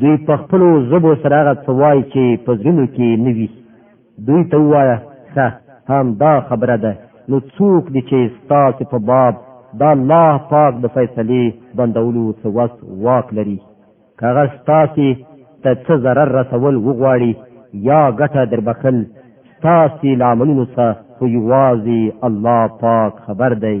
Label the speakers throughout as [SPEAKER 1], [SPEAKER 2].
[SPEAKER 1] دوی په خپلو ژبو سره هغه څه وایي چې په زړونو کې یې نه وي دوی ته ووایه ښه همدا خبره ده نو څوک دي چې ستاسو په باب دا الله پاک د فیصلې بندولو څه وس واک لري که هغه ستاسې ته څه ضرر رسول وغواړي یا ګټه در بخل ستاسې له عملونو څخه خو یوازې الله پاک خبر دی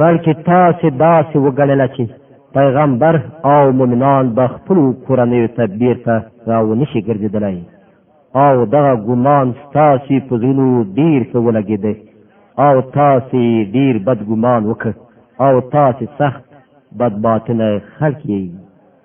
[SPEAKER 1] بلکې تاسې داسې وګڼله چې پیغمبر او مؤمنان به خپلو کورنیو ته بیرته راونشي ګرځېدلی او دغه ګمان ستاسې په زړونو ډیر ښه ولګېده او تاسې ډیر بد ګمان وکړ او تاسې سخت بدباطنه خلک یې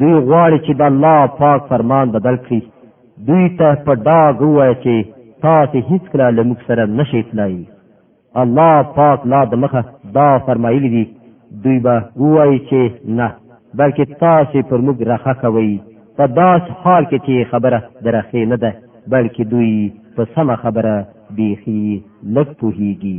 [SPEAKER 1] دوی غواړي چې د الله پاک فرمان بدل کړي دوی ته په ډاګ ووایه چې تاسې هیڅکله له موږ سره نشئ تلای الله پاک لا د مخه دا فرمایلی دي دوی به ووایي چې نه بلکې تاسې پر موږ رخه کوئ په داس حال کې چې خبره درخې نه ده بلکې دوی په سمه خبره بیخي لږ پوهیږي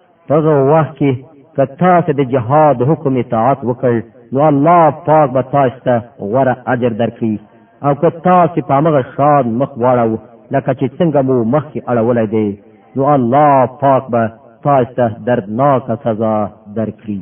[SPEAKER 1] هغه وخت کې که تاسو د جهاد حکم اطاعت وکړ نو الله پاک به تاسو ته غوره اجر درکړي او که تاسو په هغه شان مخ واړو لکه چې څنګه مو مخ کې اړولای دی نو الله پاک به تاسو ته دردناک سزا درکړي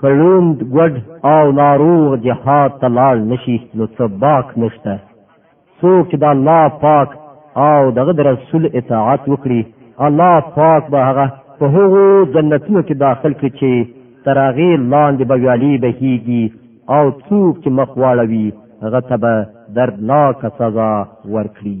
[SPEAKER 1] کلوند ګډ او ناروغ جهاد ته لاړ نشي نو څه باک نشته څوک چې د الله پاک او دغه د رسول اطاعت وکړي الله پاک به هغه په هغو جنتونو کې داخل کړي چې تر هغې لاندې به ویالې بهیږي او څوک چې مخ واړوي هغه ته به دردناکه سزا ورکړي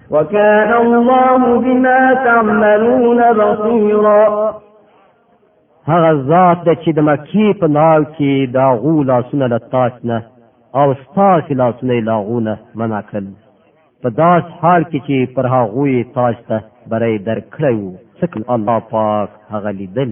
[SPEAKER 2] وكان الله بما تعملون بصيرا
[SPEAKER 1] هغه ذات د چې د مکی په ناو کې دا غو لاسونه له تاس نه او ستاس لاسونه له غونه منع کړل په داس حال کې چې پر هغه تاس ته برای درکړیو څکل الله پاک هغه لیدل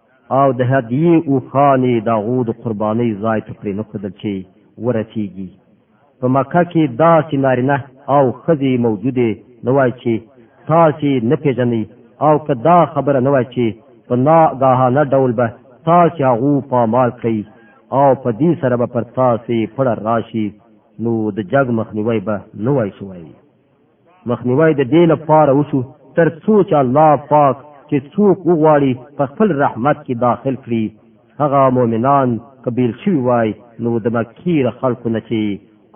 [SPEAKER 1] او د هدیې اوښانې د هغو د قربانۍ ځای ته پرېنښودل چې ورسېږي په مکه کې داسې نارینه او ښځې موجودې نه وای چې تاسې نه پېژنئ او که دا خبره نه وای چې په ناګاهانه ډول به تاسې هغو پامال کړئ او په دې سره به پر تاسې پړه راشي نو د جګ مخنیوی به نه وای شوی مخنیوی د دې لپاره وشو تر څو چې الله پاک چې څوک وغواړي په خپل رحمت کې داخل کړي هغه مؤمنان قبیل شوی وای نو د مکی ر خلکو نه چې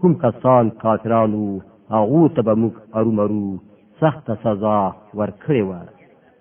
[SPEAKER 1] کوم کسان کافرانو هغه ته به موږ ارومرو سخت سزا ورکړې
[SPEAKER 2] وای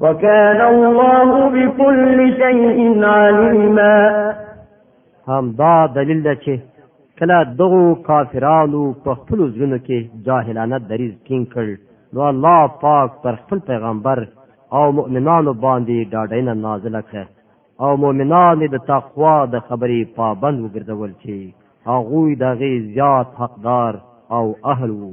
[SPEAKER 2] وكان الله بكل شيء عليما
[SPEAKER 1] هم دا دلیل ده چې کله دغو کافرانو په خپل ځونه کې جاهلانه دریز کین کړ نو الله پاک پر خپل پیغمبر او مؤمنانو باندې ډاډینه نازله کړه او مؤمنان د تقوا د خبرې پابند وګرځول چې هغه دغه زیات حقدار او اهل وو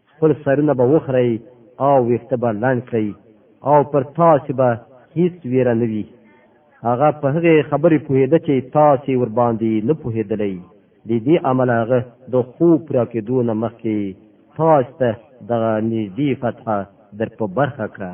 [SPEAKER 1] خپل سرونه به وخرئ او وېښته به لنډ کړئ او پر تاسې به هیڅ ویره نه وي. هغه په هغې خبرې پوهېده چې تاسې ورباندې نه پوهېدلئ، له دې امله هغه د خوب پوره کېدو نه مخکې تاسې ته دغه نږدې فتحه در په برخه کړه.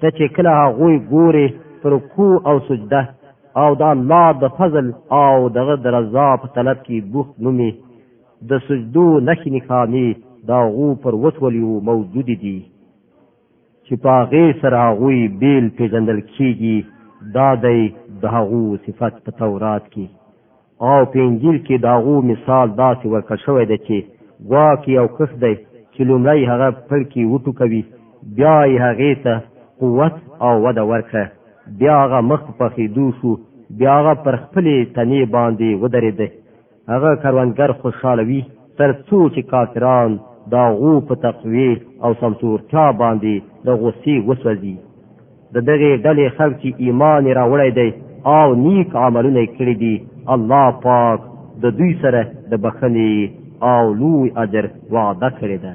[SPEAKER 1] ته چې کله هغوی ګورې په رکوع او سجده او د الله د فضل او دغه د رضا په طلب کې بوخت مومي د سجدو نښې نښانې د هغو پر وتولیو موجودې دي چې په هغې سره هغوی بېل پېژندل کېږي دا دی د هغو صفت په تورات کې او په انجیل کې د هغو مثال داسې ورکړ شوی دی چې ګواکې یو کښت دی چې لومړی هغه پړکې وټوکوي بیا یې هغې ته قوت او وده ورکړه بیا هغه مخ په پخېدو شو بیا هغه پر خپلې تنې باندې ودرېده هغه کروندګر خوشحاله وي تر څو چې کافران د هغو په تقوی او سمسورتیا باندې د غصې وسوځي د دغې ډلې خلک چې ایمان یې راوړی دی او نیک عملونه یې کړي دي الله پاک د دوی سره د بخښنې او لوی اجر وعده کړې ده